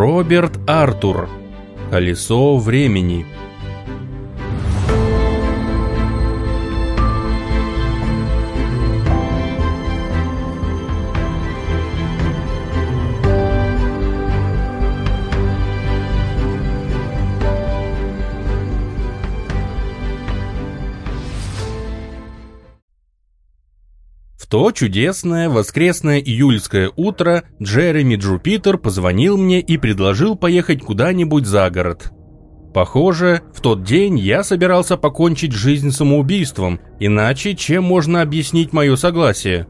Роберт Артур. Колесо времени. То чудесное воскресное июльское утро Джереми Джупитер позвонил мне и предложил поехать куда-нибудь за город. Похоже, в тот день я собирался покончить жизнь самоубийством, иначе чем можно объяснить мое согласие?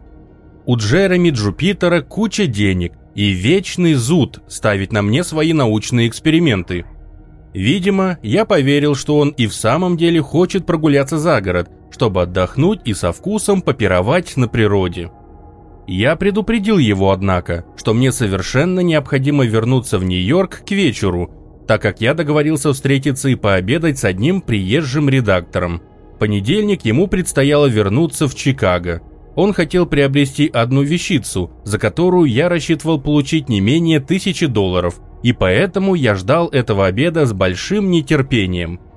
У Джереми Джупитера куча денег и вечный зуд ставить на мне свои научные эксперименты. Видимо, я поверил, что он и в самом деле хочет прогуляться за город – чтобы отдохнуть и со вкусом попировать на природе. Я предупредил его, однако, что мне совершенно необходимо вернуться в Нью-Йорк к вечеру, так как я договорился встретиться и пообедать с одним приезжим редактором. Понедельник ему предстояло вернуться в Чикаго. Он хотел приобрести одну вещицу, за которую я рассчитывал получить не менее тысячи долларов, и поэтому я ждал этого обеда с большим нетерпением –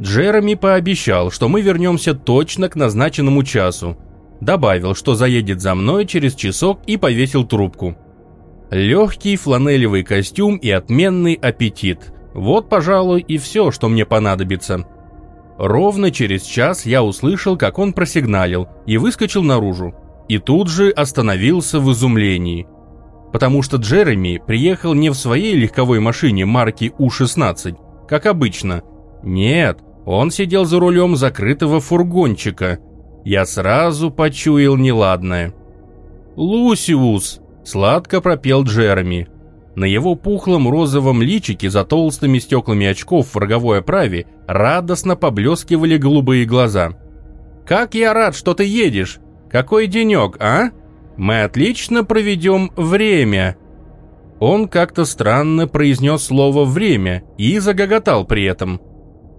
Джереми пообещал, что мы вернемся точно к назначенному часу. Добавил, что заедет за мной через часок и повесил трубку. Легкий фланелевый костюм и отменный аппетит. Вот, пожалуй, и все, что мне понадобится. Ровно через час я услышал, как он просигналил и выскочил наружу. И тут же остановился в изумлении. Потому что Джереми приехал не в своей легковой машине марки У-16, как обычно. Нет, он сидел за рулем закрытого фургончика. Я сразу почуял неладное. «Лусиус!» – сладко пропел Джереми. На его пухлом розовом личике за толстыми стеклами очков в роговой оправе радостно поблескивали голубые глаза. «Как я рад, что ты едешь! Какой денек, а? Мы отлично проведем время!» Он как-то странно произнес слово «время» и загоготал при этом –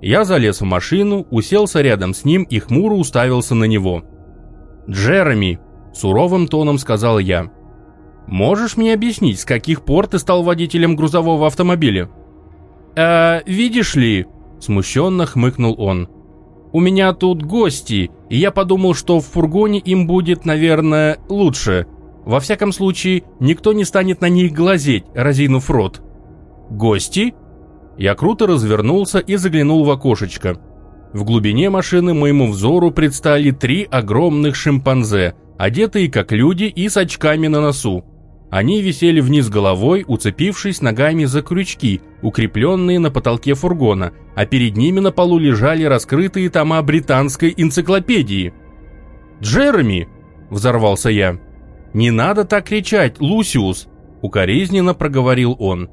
я залез в машину, уселся рядом с ним и хмуро уставился на него. «Джереми», – суровым тоном сказал я, – «можешь мне объяснить, с каких пор ты стал водителем грузового автомобиля?» «А, видишь ли», – смущенно хмыкнул он, – «у меня тут гости, и я подумал, что в фургоне им будет, наверное, лучше. Во всяком случае, никто не станет на них глазеть, разинув рот». «Гости?» Я круто развернулся и заглянул в окошечко. В глубине машины моему взору предстали три огромных шимпанзе, одетые как люди и с очками на носу. Они висели вниз головой, уцепившись ногами за крючки, укрепленные на потолке фургона, а перед ними на полу лежали раскрытые тома британской энциклопедии. «Джереми!» – взорвался я. «Не надо так кричать, Лусиус!» – укоризненно проговорил он.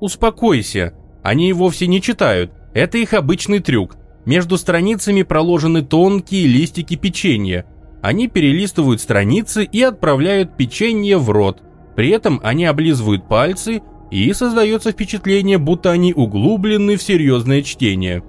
«Успокойся, они вовсе не читают, это их обычный трюк. Между страницами проложены тонкие листики печенья. Они перелистывают страницы и отправляют печенье в рот. При этом они облизывают пальцы, и создается впечатление, будто они углублены в серьезное чтение.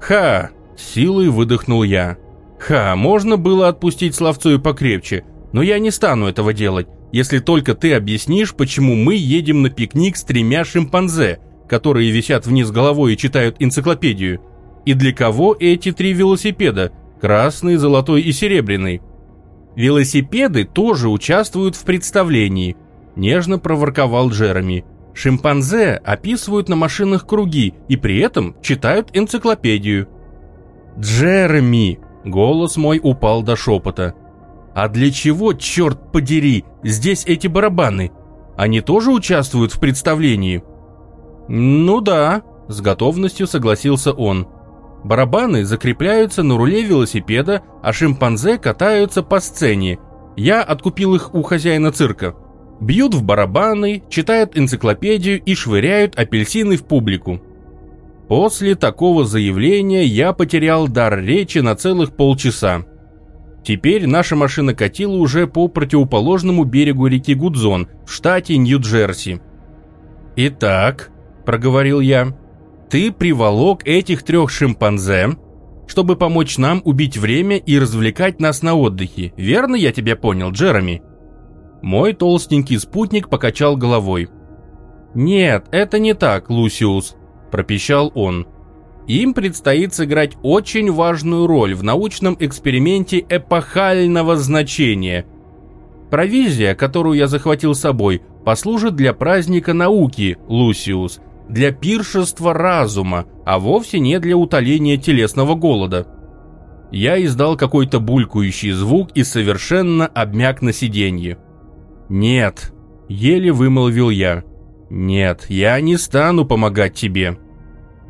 «Ха!» – силой выдохнул я. «Ха, можно было отпустить словцу и покрепче, но я не стану этого делать, если только ты объяснишь, почему мы едем на пикник с тремя шимпанзе, которые висят вниз головой и читают энциклопедию? И для кого эти три велосипеда? Красный, золотой и серебряный. Велосипеды тоже участвуют в представлении, нежно проворковал Джереми. Шимпанзе описывают на машинах круги и при этом читают энциклопедию. Джереми, голос мой упал до шепота. А для чего, черт подери, здесь эти барабаны? Они тоже участвуют в представлении? «Ну да», – с готовностью согласился он. «Барабаны закрепляются на руле велосипеда, а шимпанзе катаются по сцене. Я откупил их у хозяина цирка. Бьют в барабаны, читают энциклопедию и швыряют апельсины в публику». После такого заявления я потерял дар речи на целых полчаса. Теперь наша машина катила уже по противоположному берегу реки Гудзон в штате Нью-Джерси. «Итак», проговорил я. «Ты приволок этих трех шимпанзе, чтобы помочь нам убить время и развлекать нас на отдыхе. Верно я тебя понял, Джереми?» Мой толстенький спутник покачал головой. «Нет, это не так, Лусиус», – пропищал он. «Им предстоит сыграть очень важную роль в научном эксперименте эпохального значения. Провизия, которую я захватил с собой, послужит для праздника науки, Лусиус, для пиршества разума, а вовсе не для утоления телесного голода». Я издал какой-то булькающий звук и совершенно обмяк на сиденье. «Нет», — еле вымолвил я. «Нет, я не стану помогать тебе».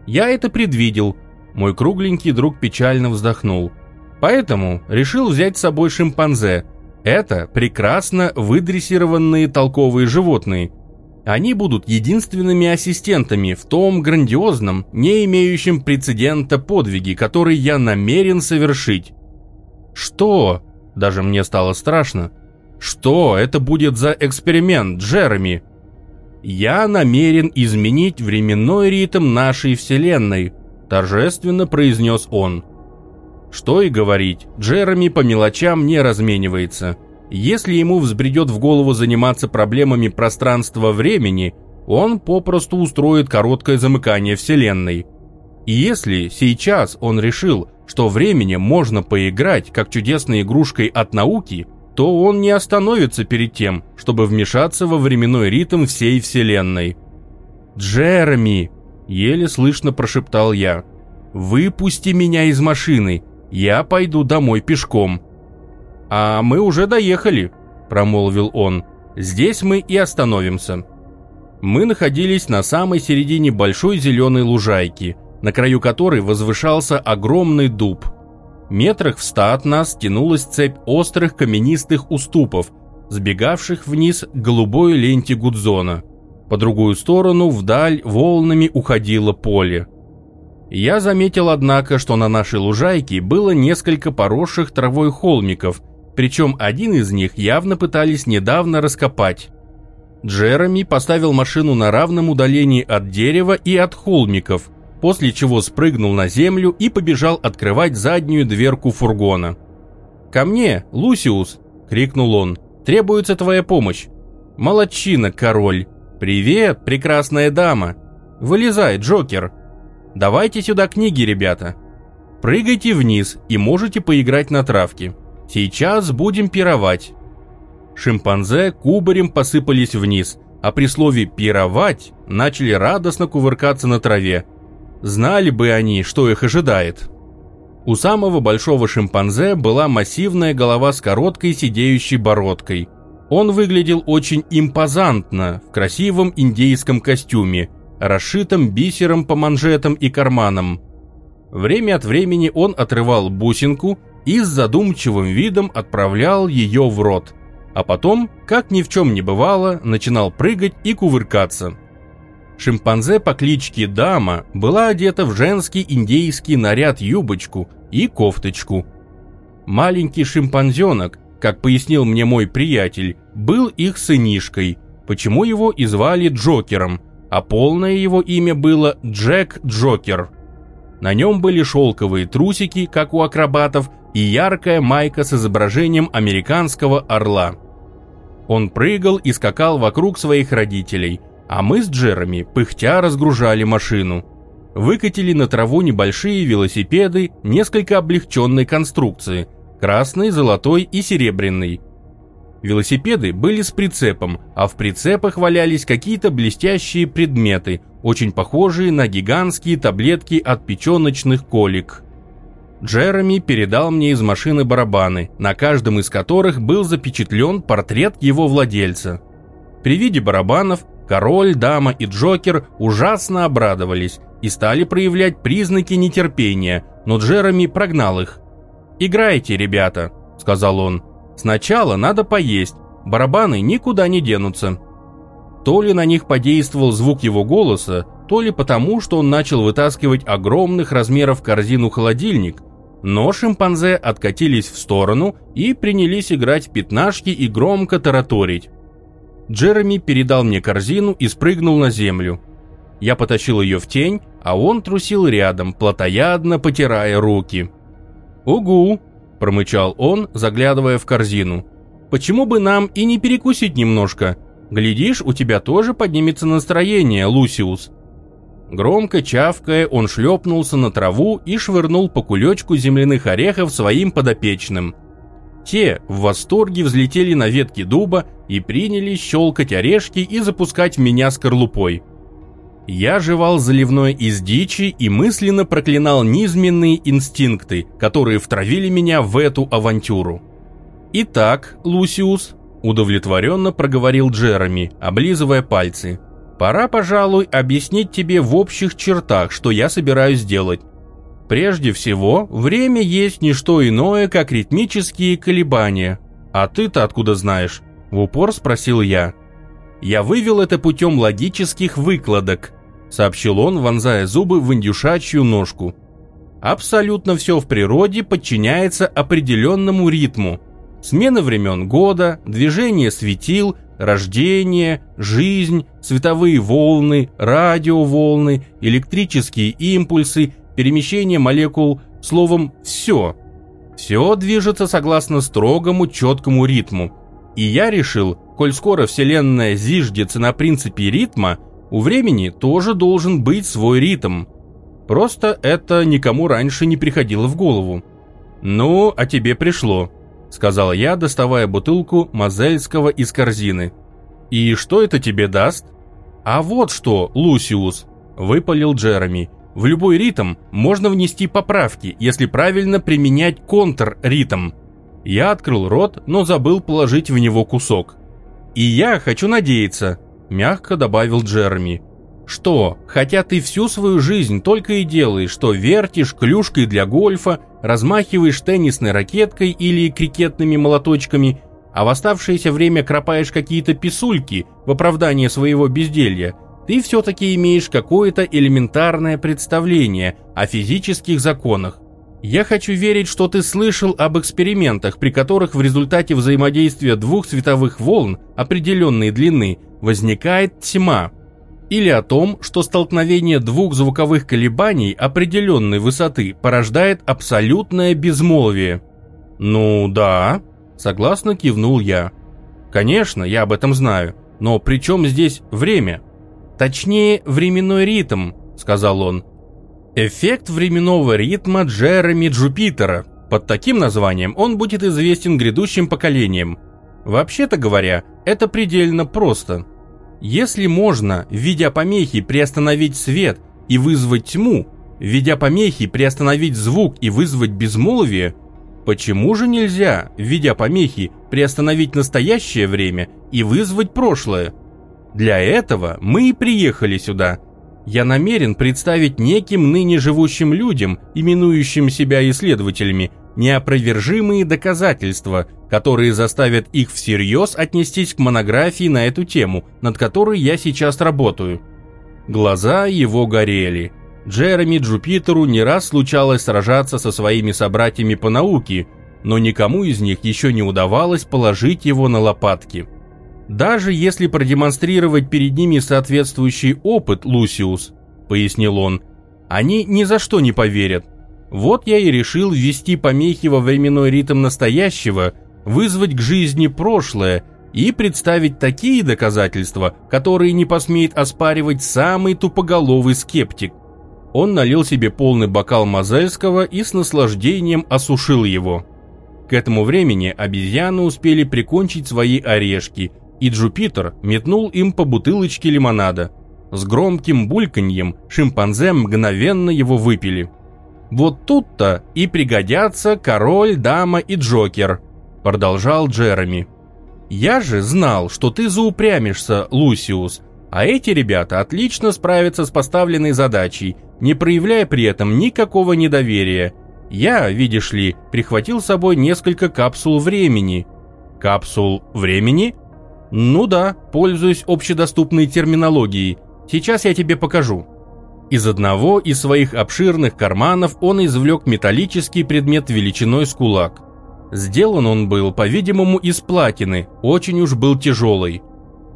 Я это предвидел. Мой кругленький друг печально вздохнул. Поэтому решил взять с собой шимпанзе. Это прекрасно выдрессированные толковые животные. Они будут единственными ассистентами в том грандиозном, не имеющем прецедента подвиге, который я намерен совершить. Что? Даже мне стало страшно. Что это будет за эксперимент, Джереми? «Я намерен изменить временной ритм нашей Вселенной», – торжественно произнес он. Что и говорить, Джереми по мелочам не разменивается. Если ему взбредет в голову заниматься проблемами пространства-времени, он попросту устроит короткое замыкание Вселенной. И если сейчас он решил, что временем можно поиграть, как чудесной игрушкой от науки – то он не остановится перед тем, чтобы вмешаться во временной ритм всей Вселенной. «Джереми!» – еле слышно прошептал я. «Выпусти меня из машины, я пойду домой пешком». «А мы уже доехали», – промолвил он. «Здесь мы и остановимся». Мы находились на самой середине большой зеленой лужайки, на краю которой возвышался огромный дуб – Метрах в ста от нас тянулась цепь острых каменистых уступов, сбегавших вниз к голубой ленте Гудзона. По другую сторону вдаль волнами уходило поле. Я заметил, однако, что на нашей лужайке было несколько поросших травой холмиков, причем один из них явно пытались недавно раскопать. Джереми поставил машину на равном удалении от дерева и от холмиков – после чего спрыгнул на землю и побежал открывать заднюю дверку фургона. «Ко мне, Лусиус!» – крикнул он. «Требуется твоя помощь!» «Молодчина, король!» «Привет, прекрасная дама!» «Вылезай, Джокер!» «Давайте сюда книги, ребята!» «Прыгайте вниз и можете поиграть на травке. Сейчас будем пировать!» Шимпанзе кубарем посыпались вниз, а при слове «пировать» начали радостно кувыркаться на траве, Знали бы они, что их ожидает. У самого большого шимпанзе была массивная голова с короткой сидеющей бородкой. Он выглядел очень импозантно в красивом индейском костюме, расшитом бисером по манжетам и карманам. Время от времени он отрывал бусинку и с задумчивым видом отправлял ее в рот, а потом, как ни в чем не бывало, начинал прыгать и кувыркаться. Шимпанзе по кличке Дама была одета в женский индейский наряд-юбочку и кофточку. Маленький шимпанзенок, как пояснил мне мой приятель, был их сынишкой, почему его и звали Джокером, а полное его имя было Джек Джокер. На нем были шелковые трусики, как у акробатов, и яркая майка с изображением американского орла. Он прыгал и скакал вокруг своих родителей – а мы с Джереми пыхтя разгружали машину. Выкатили на траву небольшие велосипеды несколько облегченной конструкции – красный, золотой и серебряный. Велосипеды были с прицепом, а в прицепах валялись какие-то блестящие предметы, очень похожие на гигантские таблетки от печеночных колик. Джереми передал мне из машины барабаны, на каждом из которых был запечатлен портрет его владельца. При виде барабанов Король, дама и Джокер ужасно обрадовались и стали проявлять признаки нетерпения, но Джереми прогнал их. «Играйте, ребята», — сказал он. «Сначала надо поесть, барабаны никуда не денутся». То ли на них подействовал звук его голоса, то ли потому, что он начал вытаскивать огромных размеров корзину-холодильник, но шимпанзе откатились в сторону и принялись играть пятнашки и громко тараторить. Джереми передал мне корзину и спрыгнул на землю. Я потащил ее в тень, а он трусил рядом, плотоядно потирая руки. «Угу», – промычал он, заглядывая в корзину. «Почему бы нам и не перекусить немножко? Глядишь, у тебя тоже поднимется настроение, Лусиус. Громко чавкая, он шлепнулся на траву и швырнул по кулечку земляных орехов своим подопечным. Те в восторге взлетели на ветки дуба и принялись щелкать орешки и запускать в меня скорлупой. Я жевал заливной из дичи и мысленно проклинал низменные инстинкты, которые втравили меня в эту авантюру. «Итак, Лусиус», – удовлетворенно проговорил Джереми, облизывая пальцы, – «пора, пожалуй, объяснить тебе в общих чертах, что я собираюсь делать. Прежде всего, время есть не что иное, как ритмические колебания. А ты-то откуда знаешь?» – в упор спросил я. Я вывел это путем логических выкладок, сообщил он, вонзая зубы в индюшачью ножку. Абсолютно все в природе подчиняется определенному ритму. Смена времен года, движение светил, рождение, жизнь, световые волны, радиоволны, электрические импульсы, перемещение молекул, словом, все. Все движется согласно строгому, четкому ритму. И я решил, коль скоро Вселенная зиждется на принципе ритма, у времени тоже должен быть свой ритм. Просто это никому раньше не приходило в голову. «Ну, а тебе пришло», — сказал я, доставая бутылку мазельского из корзины. «И что это тебе даст?» «А вот что, Лусиус», — выпалил Джереми. «В любой ритм можно внести поправки, если правильно применять контр-ритм». Я открыл рот, но забыл положить в него кусок. «И я хочу надеяться», мягко добавил Джереми. Что, хотя ты всю свою жизнь только и делаешь, что вертишь клюшкой для гольфа, размахиваешь теннисной ракеткой или крикетными молоточками, а в оставшееся время кропаешь какие-то писульки в оправдание своего безделья, ты все-таки имеешь какое-то элементарное представление о физических законах. Я хочу верить, что ты слышал об экспериментах, при которых в результате взаимодействия двух световых волн определенной длины возникает тьма. Или о том, что столкновение двух звуковых колебаний определенной высоты порождает абсолютное безмолвие. «Ну да», — согласно кивнул я. «Конечно, я об этом знаю, но при чем здесь время?» «Точнее, временной ритм», — сказал он. «Эффект временного ритма Джереми Джупитера. Под таким названием он будет известен грядущим поколениям. Вообще-то говоря, это предельно просто. Если можно, введя помехи, приостановить свет и вызвать тьму, введя помехи, приостановить звук и вызвать безмолвие, почему же нельзя, введя помехи, приостановить настоящее время и вызвать прошлое? Для этого мы и приехали сюда. Я намерен представить неким ныне живущим людям, именующим себя исследователями, неопровержимые доказательства, которые заставят их всерьез отнестись к монографии на эту тему, над которой я сейчас работаю. Глаза его горели. Джереми Джупитеру не раз случалось сражаться со своими собратьями по науке, но никому из них еще не удавалось положить его на лопатки. Даже если продемонстрировать перед ними соответствующий опыт, Лусиус, пояснил он, они ни за что не поверят, вот я и решил ввести помехи во временной ритм настоящего, вызвать к жизни прошлое и представить такие доказательства, которые не посмеет оспаривать самый тупоголовый скептик. Он налил себе полный бокал Мазельского и с наслаждением осушил его. К этому времени обезьяны успели прикончить свои орешки, и Джупитер метнул им по бутылочке лимонада. С громким бульканьем шимпанзе мгновенно его выпили. Вот тут-то и пригодятся король, дама и Джокер, продолжал Джереми. Я же знал, что ты заупрямишься, Лусиус, а эти ребята отлично справятся с поставленной задачей, не проявляя при этом никакого недоверия. Я, видишь ли, прихватил с собой несколько капсул времени. Капсул времени? Ну да, пользуюсь общедоступной терминологией. Сейчас я тебе покажу. Из одного из своих обширных карманов он извлек металлический предмет величиной с кулак. Сделан он был, по-видимому, из платины, очень уж был тяжелый.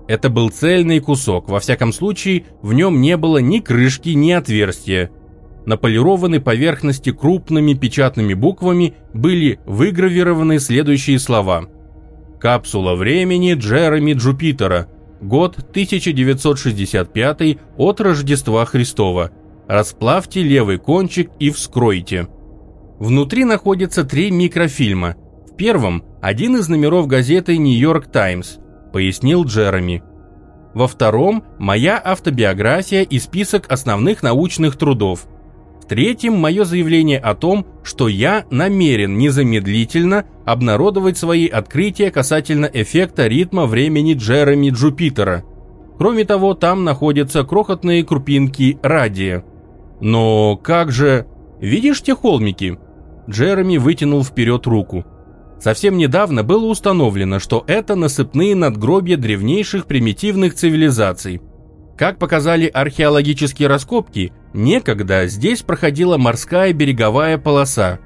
Это был цельный кусок, во всяком случае, в нем не было ни крышки, ни отверстия. На полированной поверхности крупными печатными буквами были выгравированы следующие слова. «Капсула времени Джереми Джупитера. Год 1965 от Рождества Христова. Расплавьте левый кончик и вскройте. Внутри находятся три микрофильма. В первом – один из номеров газеты «Нью-Йорк Таймс», пояснил Джереми. Во втором – моя автобиография и список основных научных трудов. В третьем – мое заявление о том, что я намерен незамедлительно обнародовать свои открытия касательно эффекта ритма времени Джереми Джупитера. Кроме того, там находятся крохотные крупинки радия. Но как же... Видишь те холмики? Джереми вытянул вперед руку. Совсем недавно было установлено, что это насыпные надгробья древнейших примитивных цивилизаций. Как показали археологические раскопки, некогда здесь проходила морская береговая полоса.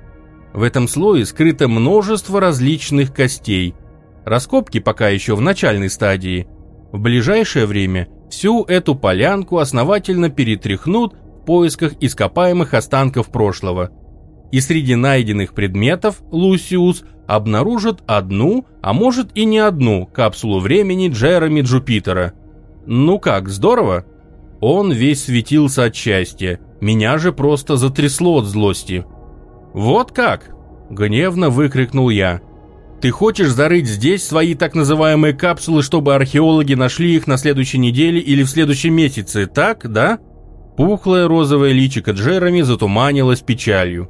В этом слое скрыто множество различных костей. Раскопки пока еще в начальной стадии. В ближайшее время всю эту полянку основательно перетряхнут в поисках ископаемых останков прошлого – и среди найденных предметов Лусиус обнаружит одну, а может и не одну капсулу времени Джереми Джупитера. Ну как, здорово? Он весь светился от счастья, меня же просто затрясло от злости. «Вот как?» – гневно выкрикнул я. «Ты хочешь зарыть здесь свои так называемые капсулы, чтобы археологи нашли их на следующей неделе или в следующем месяце, так, да?» Пухлое розовое личико Джереми затуманилось печалью.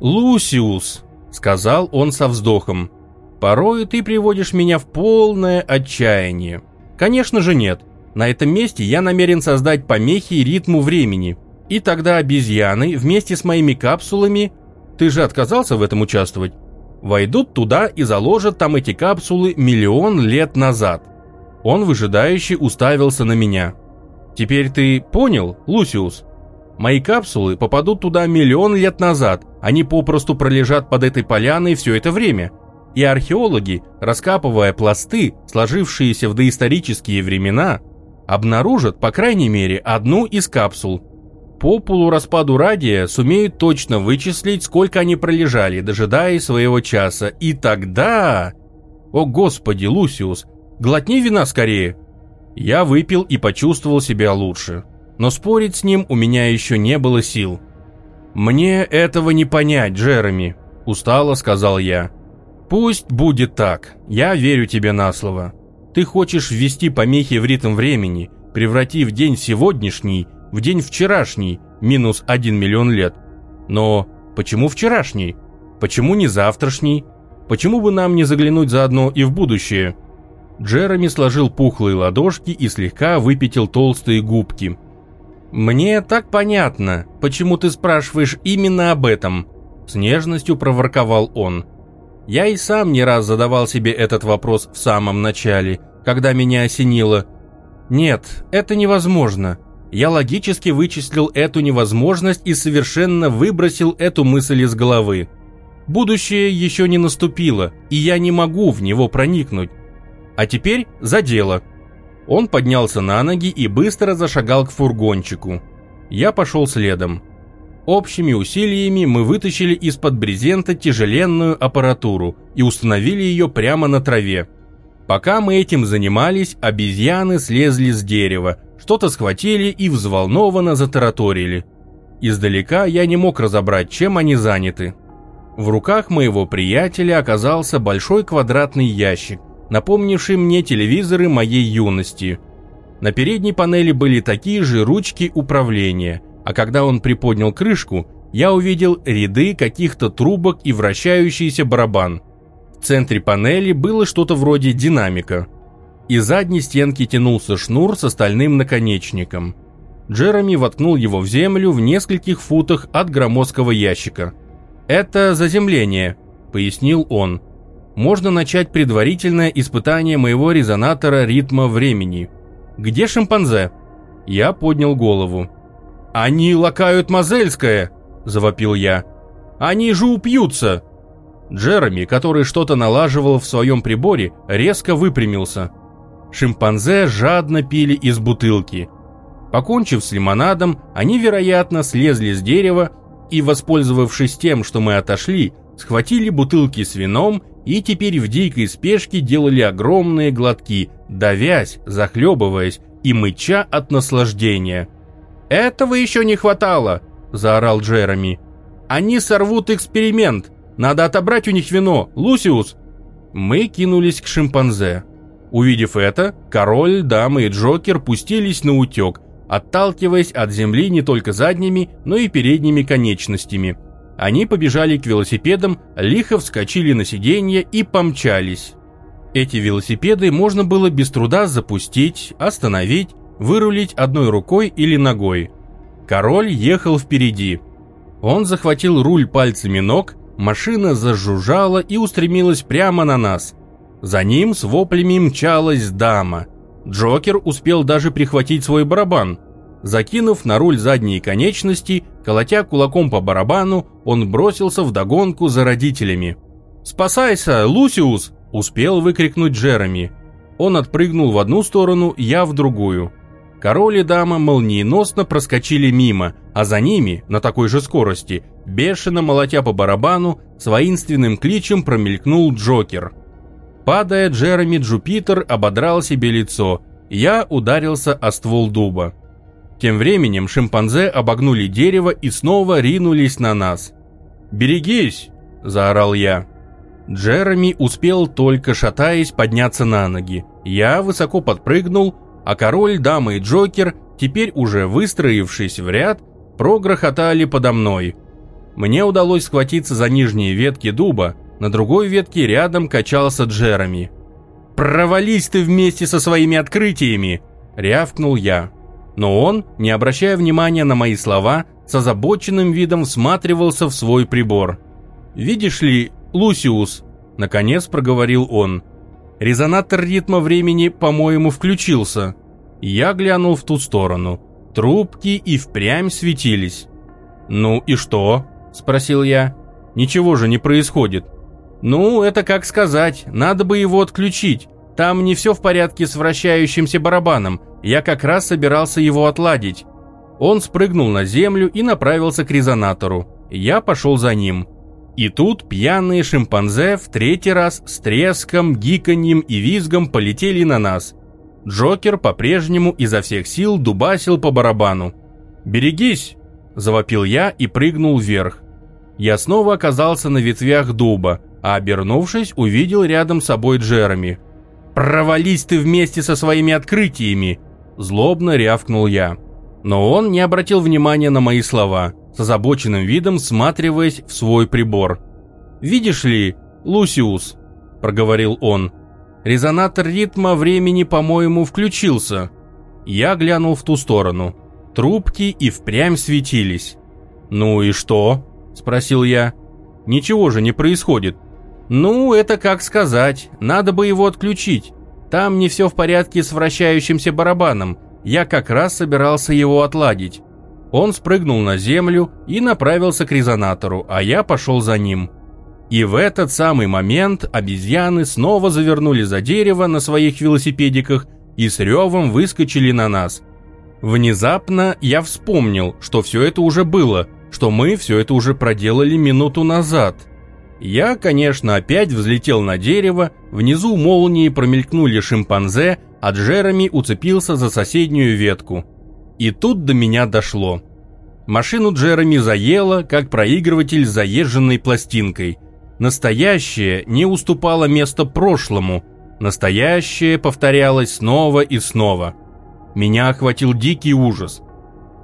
«Лусиус», — сказал он со вздохом, — «порою ты приводишь меня в полное отчаяние». «Конечно же нет. На этом месте я намерен создать помехи ритму времени. И тогда обезьяны вместе с моими капсулами... Ты же отказался в этом участвовать? Войдут туда и заложат там эти капсулы миллион лет назад». Он выжидающе уставился на меня. «Теперь ты понял, Лусиус?» Мои капсулы попадут туда миллион лет назад, они попросту пролежат под этой поляной все это время. И археологи, раскапывая пласты, сложившиеся в доисторические времена, обнаружат, по крайней мере, одну из капсул. По полураспаду радия сумеют точно вычислить, сколько они пролежали, дожидаясь своего часа. И тогда... О господи, Лусиус, глотни вина скорее. Я выпил и почувствовал себя лучше но спорить с ним у меня еще не было сил. «Мне этого не понять, Джереми», – устало сказал я. «Пусть будет так, я верю тебе на слово. Ты хочешь ввести помехи в ритм времени, превратив день сегодняшний в день вчерашний, минус 1 миллион лет. Но почему вчерашний? Почему не завтрашний? Почему бы нам не заглянуть заодно и в будущее?» Джереми сложил пухлые ладошки и слегка выпятил толстые губки – «Мне так понятно, почему ты спрашиваешь именно об этом», – с нежностью проворковал он. Я и сам не раз задавал себе этот вопрос в самом начале, когда меня осенило. Нет, это невозможно. Я логически вычислил эту невозможность и совершенно выбросил эту мысль из головы. Будущее еще не наступило, и я не могу в него проникнуть. А теперь за дело. Он поднялся на ноги и быстро зашагал к фургончику. Я пошел следом. Общими усилиями мы вытащили из-под брезента тяжеленную аппаратуру и установили ее прямо на траве. Пока мы этим занимались, обезьяны слезли с дерева, что-то схватили и взволнованно затараторили. Издалека я не мог разобрать, чем они заняты. В руках моего приятеля оказался большой квадратный ящик, напомнивший мне телевизоры моей юности. На передней панели были такие же ручки управления, а когда он приподнял крышку, я увидел ряды каких-то трубок и вращающийся барабан. В центре панели было что-то вроде динамика. Из задней стенки тянулся шнур с остальным наконечником. Джереми воткнул его в землю в нескольких футах от громоздкого ящика. «Это заземление», — пояснил он можно начать предварительное испытание моего резонатора ритма времени. Где шимпанзе? Я поднял голову. «Они лакают Мозельское!» – завопил я. «Они же упьются!» Джереми, который что-то налаживал в своем приборе, резко выпрямился. Шимпанзе жадно пили из бутылки. Покончив с лимонадом, они, вероятно, слезли с дерева и, воспользовавшись тем, что мы отошли, схватили бутылки с вином и теперь в дикой спешке делали огромные глотки, давясь, захлебываясь и мыча от наслаждения. «Этого еще не хватало!» – заорал Джереми. «Они сорвут эксперимент! Надо отобрать у них вино, Лусиус!» Мы кинулись к шимпанзе. Увидев это, король, дамы и Джокер пустились на утек, отталкиваясь от земли не только задними, но и передними конечностями. Они побежали к велосипедам, лихо вскочили на сиденье и помчались. Эти велосипеды можно было без труда запустить, остановить, вырулить одной рукой или ногой. Король ехал впереди. Он захватил руль пальцами ног, машина зажужжала и устремилась прямо на нас. За ним с воплями мчалась дама. Джокер успел даже прихватить свой барабан. Закинув на руль задние конечности, колотя кулаком по барабану, он бросился в догонку за родителями. «Спасайся, Лусиус!» – успел выкрикнуть Джереми. Он отпрыгнул в одну сторону, я в другую. Король и дама молниеносно проскочили мимо, а за ними, на такой же скорости, бешено молотя по барабану, с воинственным кличем промелькнул Джокер. Падая, Джереми Джупитер ободрал себе лицо, я ударился о ствол дуба. Тем временем шимпанзе обогнули дерево и снова ринулись на нас. «Берегись!» – заорал я. Джереми успел только шатаясь подняться на ноги. Я высоко подпрыгнул, а король, дама и Джокер, теперь уже выстроившись в ряд, прогрохотали подо мной. Мне удалось схватиться за нижние ветки дуба, на другой ветке рядом качался Джереми. «Провались ты вместе со своими открытиями!» – рявкнул я. Но он, не обращая внимания на мои слова, с озабоченным видом всматривался в свой прибор. «Видишь ли, Лусиус», — наконец проговорил он, — «резонатор ритма времени, по-моему, включился». Я глянул в ту сторону. Трубки и впрямь светились. «Ну и что?» – спросил я. «Ничего же не происходит». «Ну, это как сказать, надо бы его отключить. Там не все в порядке с вращающимся барабаном, я как раз собирался его отладить. Он спрыгнул на землю и направился к резонатору. Я пошел за ним. И тут пьяные шимпанзе в третий раз с треском, гиканьем и визгом полетели на нас. Джокер по-прежнему изо всех сил дубасил по барабану. «Берегись!» – завопил я и прыгнул вверх. Я снова оказался на ветвях дуба, а обернувшись, увидел рядом с собой Джереми. «Провались ты вместе со своими открытиями!» Злобно рявкнул я. Но он не обратил внимания на мои слова, с озабоченным видом всматриваясь в свой прибор. «Видишь ли, Лусиус», – проговорил он, – «резонатор ритма времени, по-моему, включился». Я глянул в ту сторону. Трубки и впрямь светились. «Ну и что?» – спросил я. «Ничего же не происходит». «Ну, это как сказать, надо бы его отключить. Там не все в порядке с вращающимся барабаном. Я как раз собирался его отладить. Он спрыгнул на землю и направился к резонатору, а я пошел за ним. И в этот самый момент обезьяны снова завернули за дерево на своих велосипедиках и с ревом выскочили на нас. Внезапно я вспомнил, что все это уже было, что мы все это уже проделали минуту назад – я, конечно, опять взлетел на дерево, внизу молнии промелькнули шимпанзе, а Джереми уцепился за соседнюю ветку. И тут до меня дошло. Машину Джереми заело, как проигрыватель заезженной пластинкой. Настоящее не уступало место прошлому. Настоящее повторялось снова и снова. Меня охватил дикий ужас –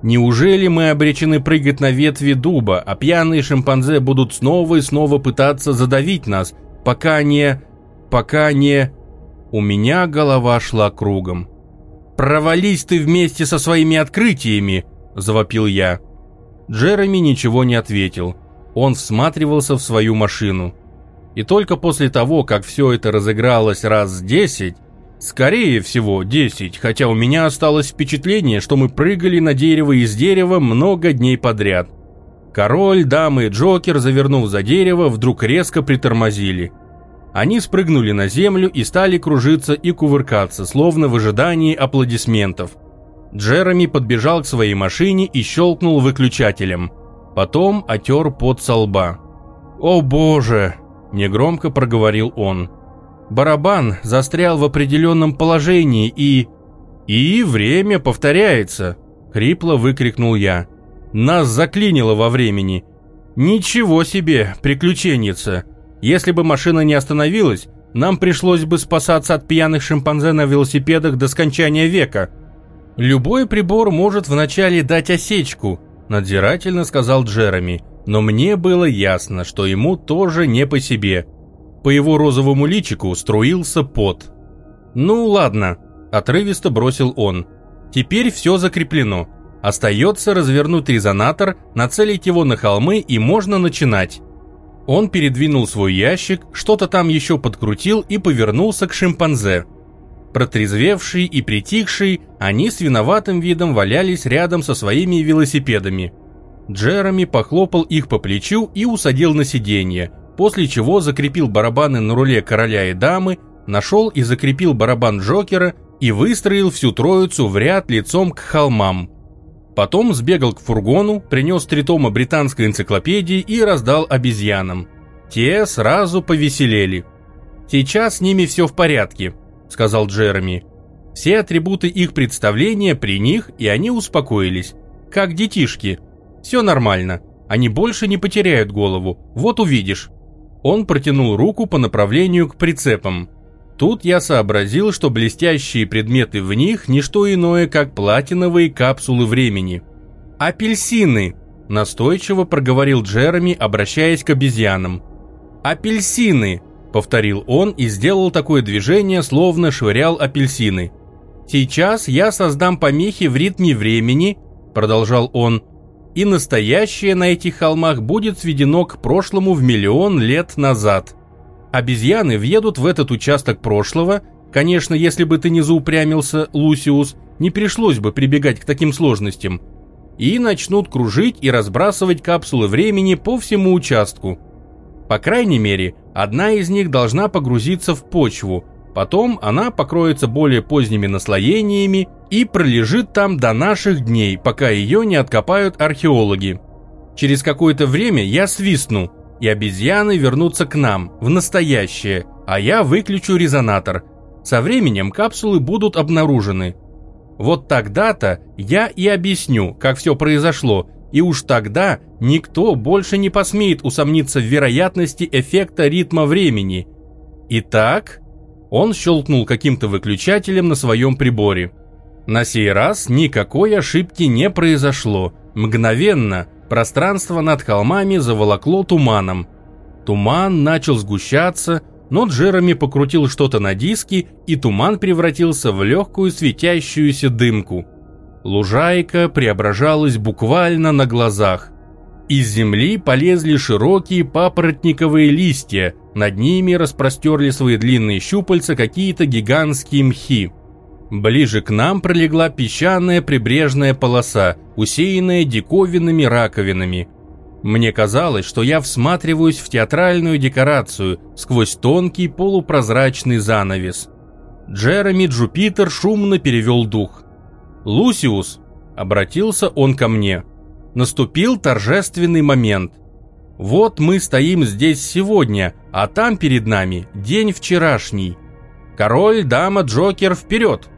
Неужели мы обречены прыгать на ветви дуба, а пьяные шимпанзе будут снова и снова пытаться задавить нас, пока не... пока не... У меня голова шла кругом. «Провались ты вместе со своими открытиями!» – завопил я. Джереми ничего не ответил. Он всматривался в свою машину. И только после того, как все это разыгралось раз десять, Скорее всего, 10, хотя у меня осталось впечатление, что мы прыгали на дерево из дерева много дней подряд. Король, дамы и Джокер, завернув за дерево, вдруг резко притормозили. Они спрыгнули на землю и стали кружиться и кувыркаться, словно в ожидании аплодисментов. Джереми подбежал к своей машине и щелкнул выключателем. Потом отер пот со лба. «О боже!» – негромко проговорил он. «Барабан застрял в определенном положении и...» «И время повторяется!» – хрипло выкрикнул я. «Нас заклинило во времени. Ничего себе, приключенница! Если бы машина не остановилась, нам пришлось бы спасаться от пьяных шимпанзе на велосипедах до скончания века. Любой прибор может вначале дать осечку, надзирательно сказал Джереми, но мне было ясно, что ему тоже не по себе. По его розовому личику струился пот. «Ну ладно», – отрывисто бросил он. «Теперь все закреплено. Остается развернуть резонатор, нацелить его на холмы и можно начинать». Он передвинул свой ящик, что-то там еще подкрутил и повернулся к шимпанзе. Протрезвевший и притихший, они с виноватым видом валялись рядом со своими велосипедами. Джереми похлопал их по плечу и усадил на сиденье, после чего закрепил барабаны на руле короля и дамы, нашел и закрепил барабан Джокера и выстроил всю троицу в ряд лицом к холмам. Потом сбегал к фургону, принес три тома британской энциклопедии и раздал обезьянам. Те сразу повеселели. «Сейчас с ними все в порядке», — сказал Джереми. Все атрибуты их представления при них, и они успокоились. Как детишки. Все нормально. Они больше не потеряют голову. Вот увидишь. Он протянул руку по направлению к прицепам. Тут я сообразил, что блестящие предметы в них не что иное, как платиновые капсулы времени. «Апельсины!» – настойчиво проговорил Джереми, обращаясь к обезьянам. «Апельсины!» – повторил он и сделал такое движение, словно швырял апельсины. «Сейчас я создам помехи в ритме времени», – продолжал он, – «и настоящее на этих холмах будет сведено к прошлому в миллион лет назад». Обезьяны въедут в этот участок прошлого. Конечно, если бы ты не заупрямился, Лусиус, не пришлось бы прибегать к таким сложностям. И начнут кружить и разбрасывать капсулы времени по всему участку. По крайней мере, одна из них должна погрузиться в почву, потом она покроется более поздними наслоениями и пролежит там до наших дней, пока ее не откопают археологи. Через какое-то время я свистну, и обезьяны вернутся к нам, в настоящее, а я выключу резонатор. Со временем капсулы будут обнаружены. Вот тогда-то я и объясню, как все произошло, и уж тогда никто больше не посмеет усомниться в вероятности эффекта ритма времени. Итак, он щелкнул каким-то выключателем на своем приборе. На сей раз никакой ошибки не произошло. Мгновенно – Пространство над холмами заволокло туманом. Туман начал сгущаться, но Джереми покрутил что-то на диске, и туман превратился в легкую светящуюся дымку. Лужайка преображалась буквально на глазах. Из земли полезли широкие папоротниковые листья, над ними распростерли свои длинные щупальца какие-то гигантские мхи. Ближе к нам пролегла песчаная прибрежная полоса, усеянная диковинными раковинами. Мне казалось, что я всматриваюсь в театральную декорацию сквозь тонкий полупрозрачный занавес. Джереми Джупитер шумно перевел дух. «Лусиус!» – обратился он ко мне. Наступил торжественный момент. Вот мы стоим здесь сегодня, а там перед нами день вчерашний. Король, дама, Джокер, вперед!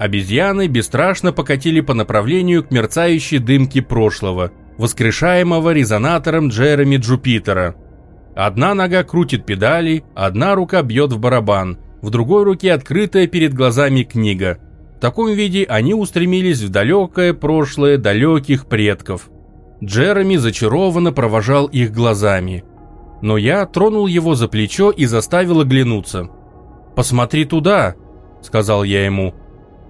Обезьяны бесстрашно покатили по направлению к мерцающей дымке прошлого, воскрешаемого резонатором Джереми Джупитера. Одна нога крутит педали, одна рука бьет в барабан, в другой руке открытая перед глазами книга. В таком виде они устремились в далекое прошлое далеких предков. Джереми зачарованно провожал их глазами. Но я тронул его за плечо и заставил оглянуться. «Посмотри туда», — сказал я ему,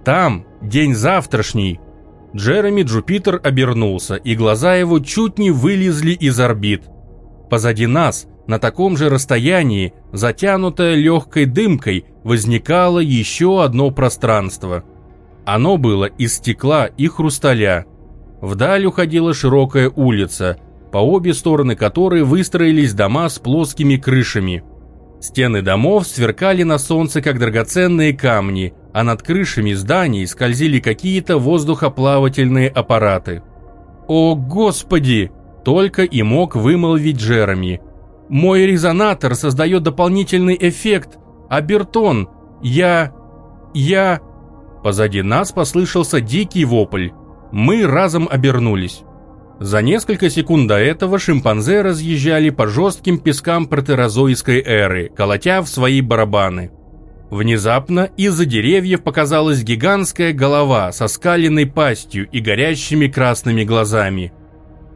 там день завтрашний. Джереми Джупитер обернулся, и глаза его чуть не вылезли из орбит. Позади нас, на таком же расстоянии, затянутое легкой дымкой, возникало еще одно пространство. Оно было из стекла и хрусталя. Вдаль уходила широкая улица, по обе стороны которой выстроились дома с плоскими крышами. Стены домов сверкали на солнце, как драгоценные камни, а над крышами зданий скользили какие-то воздухоплавательные аппараты. «О, Господи!» – только и мог вымолвить Джереми. Мой резонатор создает дополнительный эффект. Абертон, я... я...» Позади нас послышался дикий вопль. Мы разом обернулись. За несколько секунд до этого шимпанзе разъезжали по жестким пескам протерозойской эры, колотя в свои барабаны. Внезапно из-за деревьев показалась гигантская голова со скаленной пастью и горящими красными глазами.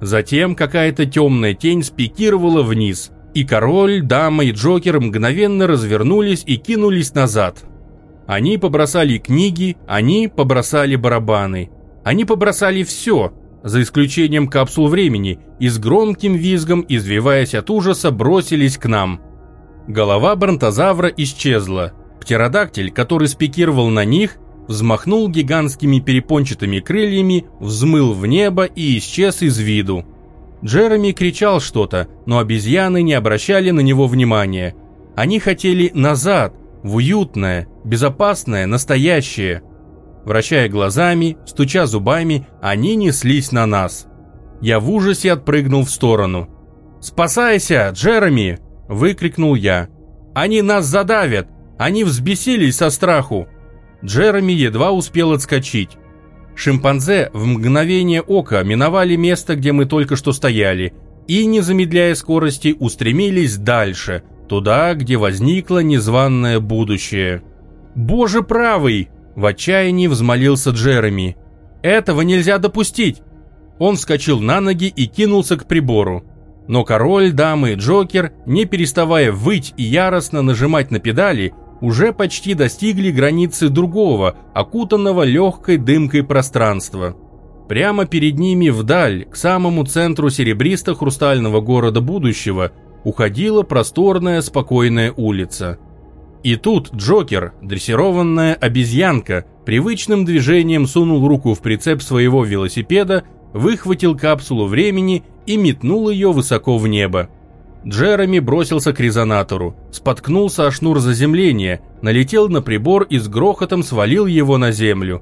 Затем какая-то темная тень спикировала вниз, и король, дама и Джокер мгновенно развернулись и кинулись назад. Они побросали книги, они побросали барабаны. Они побросали все, за исключением капсул времени, и с громким визгом, извиваясь от ужаса, бросились к нам. Голова бронтозавра исчезла. Птеродактиль, который спикировал на них, взмахнул гигантскими перепончатыми крыльями, взмыл в небо и исчез из виду. Джереми кричал что-то, но обезьяны не обращали на него внимания. Они хотели назад, в уютное, безопасное, настоящее. Вращая глазами, стуча зубами, они неслись на нас. Я в ужасе отпрыгнул в сторону. «Спасайся, Джереми!» – выкрикнул я. «Они нас задавят! Они взбесились со страху!» Джереми едва успел отскочить. Шимпанзе в мгновение ока миновали место, где мы только что стояли, и, не замедляя скорости, устремились дальше, туда, где возникло незваное будущее. «Боже правый!» – в отчаянии взмолился Джереми. «Этого нельзя допустить!» Он вскочил на ноги и кинулся к прибору. Но король, дамы и Джокер, не переставая выть и яростно нажимать на педали, уже почти достигли границы другого, окутанного легкой дымкой пространства. Прямо перед ними вдаль, к самому центру серебристо-хрустального города будущего, уходила просторная спокойная улица. И тут Джокер, дрессированная обезьянка, привычным движением сунул руку в прицеп своего велосипеда, выхватил капсулу времени и метнул ее высоко в небо. Джереми бросился к резонатору, споткнулся о шнур заземления, налетел на прибор и с грохотом свалил его на землю.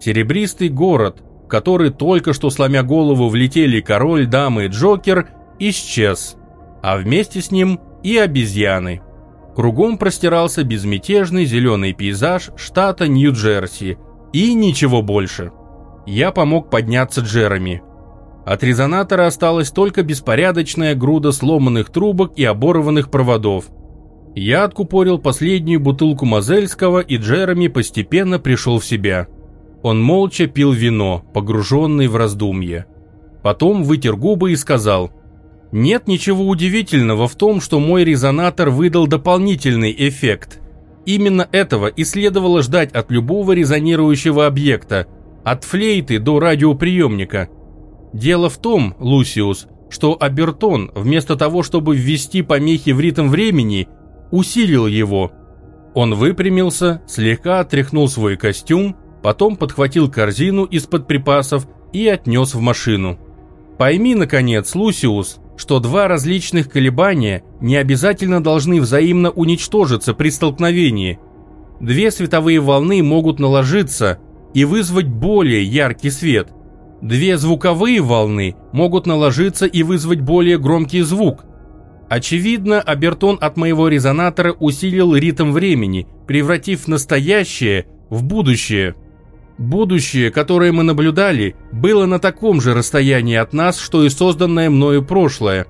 Серебристый город, в который только что сломя голову влетели король, дамы и Джокер, исчез, а вместе с ним и обезьяны. Кругом простирался безмятежный зеленый пейзаж штата Нью-Джерси и ничего больше. Я помог подняться Джереми. От резонатора осталась только беспорядочная груда сломанных трубок и оборванных проводов. Я откупорил последнюю бутылку Мозельского, и Джереми постепенно пришел в себя. Он молча пил вино, погруженный в раздумье. Потом вытер губы и сказал, «Нет ничего удивительного в том, что мой резонатор выдал дополнительный эффект. Именно этого и следовало ждать от любого резонирующего объекта, от флейты до радиоприемника – Дело в том, Лусиус, что Абертон, вместо того, чтобы ввести помехи в ритм времени, усилил его. Он выпрямился, слегка отряхнул свой костюм, потом подхватил корзину из-под припасов и отнес в машину. Пойми, наконец, Лусиус, что два различных колебания не обязательно должны взаимно уничтожиться при столкновении. Две световые волны могут наложиться и вызвать более яркий свет – Две звуковые волны могут наложиться и вызвать более громкий звук. Очевидно, обертон от моего резонатора усилил ритм времени, превратив настоящее в будущее. Будущее, которое мы наблюдали, было на таком же расстоянии от нас, что и созданное мною прошлое.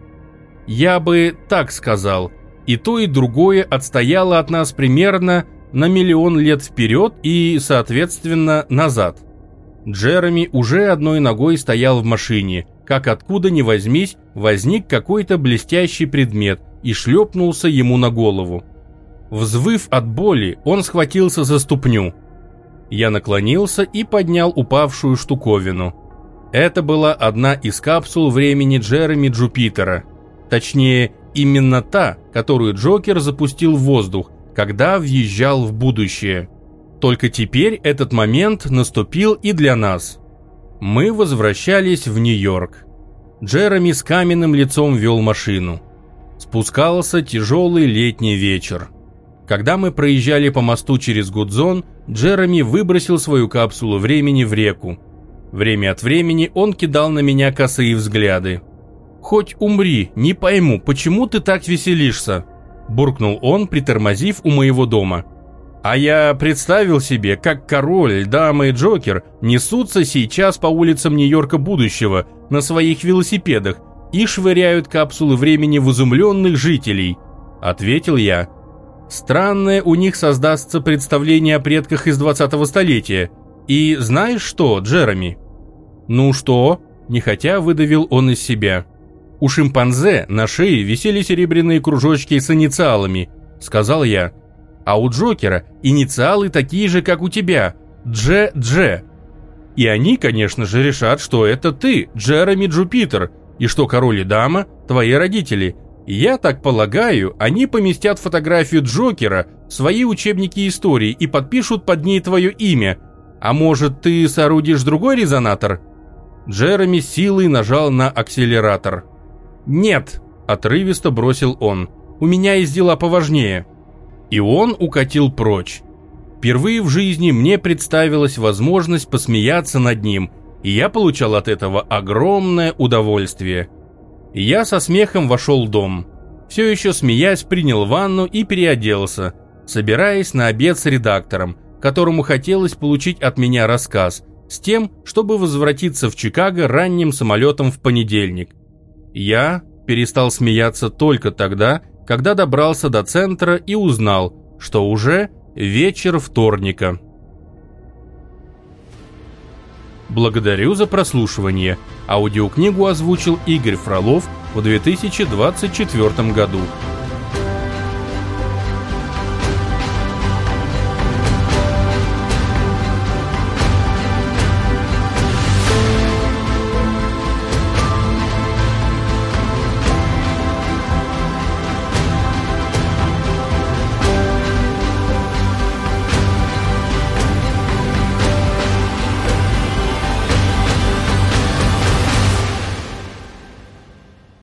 Я бы так сказал. И то, и другое отстояло от нас примерно на миллион лет вперед и, соответственно, назад. Джереми уже одной ногой стоял в машине, как откуда ни возьмись, возник какой-то блестящий предмет и шлепнулся ему на голову. Взвыв от боли, он схватился за ступню. Я наклонился и поднял упавшую штуковину. Это была одна из капсул времени Джереми Джупитера. Точнее, именно та, которую Джокер запустил в воздух, когда въезжал в будущее. Только теперь этот момент наступил и для нас. Мы возвращались в Нью-Йорк. Джереми с каменным лицом вел машину. Спускался тяжелый летний вечер. Когда мы проезжали по мосту через Гудзон, Джереми выбросил свою капсулу времени в реку. Время от времени он кидал на меня косые взгляды. «Хоть умри, не пойму, почему ты так веселишься?» Буркнул он, притормозив у моего дома. А я представил себе, как король, дама и Джокер несутся сейчас по улицам Нью-Йорка будущего на своих велосипедах и швыряют капсулы времени в изумленных жителей. Ответил я. Странное у них создастся представление о предках из 20-го столетия. И знаешь что, Джереми? Ну что? Нехотя выдавил он из себя. У шимпанзе на шее висели серебряные кружочки с инициалами, сказал я. А у Джокера инициалы такие же, как у тебя. Дж-Дж. И они, конечно же, решат, что это ты, Джереми Джупитер, и что король и дама – твои родители. Я так полагаю, они поместят фотографию Джокера в свои учебники истории и подпишут под ней твое имя. А может, ты соорудишь другой резонатор? Джереми силой нажал на акселератор. «Нет», – отрывисто бросил он, – «у меня есть дела поважнее». И он укатил прочь. Впервые в жизни мне представилась возможность посмеяться над ним, и я получал от этого огромное удовольствие. Я со смехом вошел в дом. Все еще смеясь, принял ванну и переоделся, собираясь на обед с редактором, которому хотелось получить от меня рассказ, с тем, чтобы возвратиться в Чикаго ранним самолетом в понедельник. Я перестал смеяться только тогда, когда добрался до центра и узнал, что уже вечер вторника. Благодарю за прослушивание. Аудиокнигу озвучил Игорь Фролов в 2024 году.